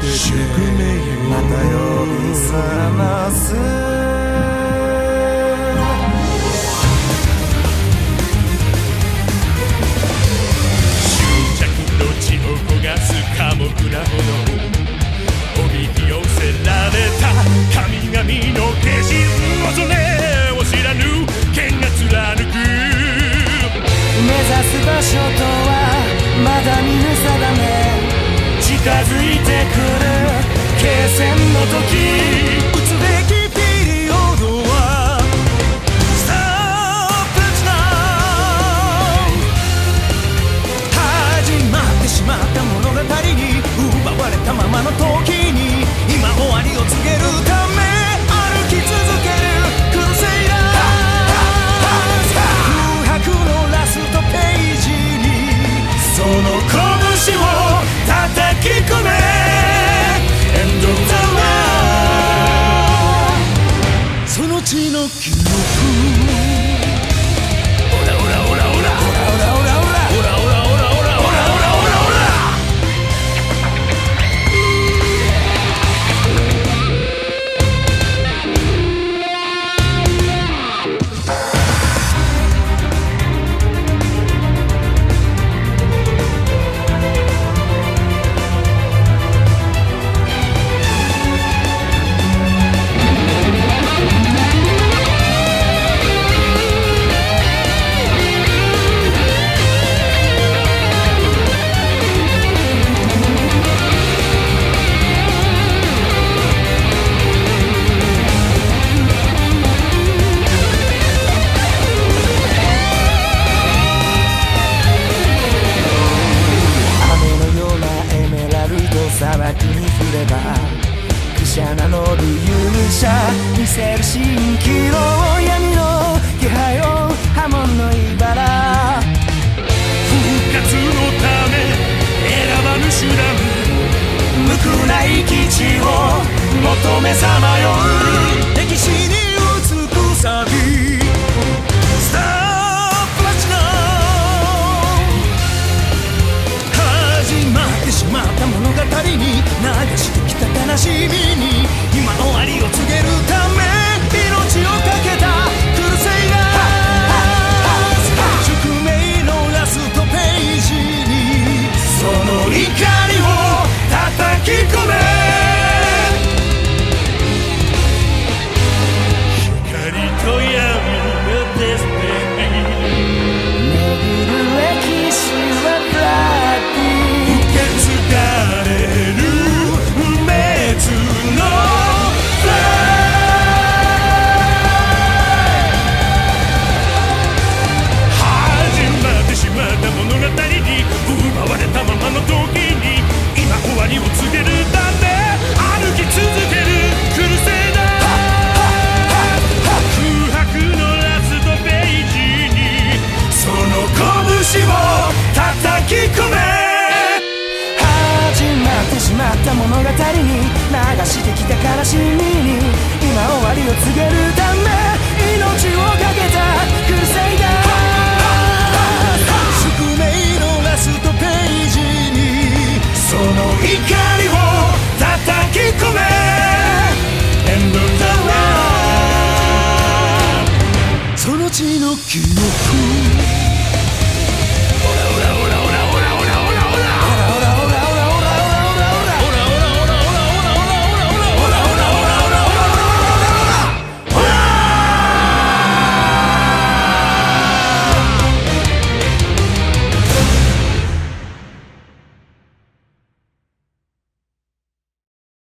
て宿命をまた呼び覚ます執着の地を焦がす寡黙なものおびき寄せられた神々の化身恐れを知らぬ剣が貫く目指す場所とはまだ見ぬ定め。づいてくる。継戦の時打つべきピリオドは。スタープ始まってしまった物語に奪われたままの時。蜃気楼闇の気配を波紋の茨復活のため選ばぬ手段無垢ない基地を求めさまよう歴史に映くサビスタープラチナ始まってしまった物語に流してきた悲しみに。今終わりを告げるため。した物語に流してきた悲しみに今終わりを告げるため命をかけたクルセイダー宿命のラストページにその怒りを叩き込め End the world その血の記憶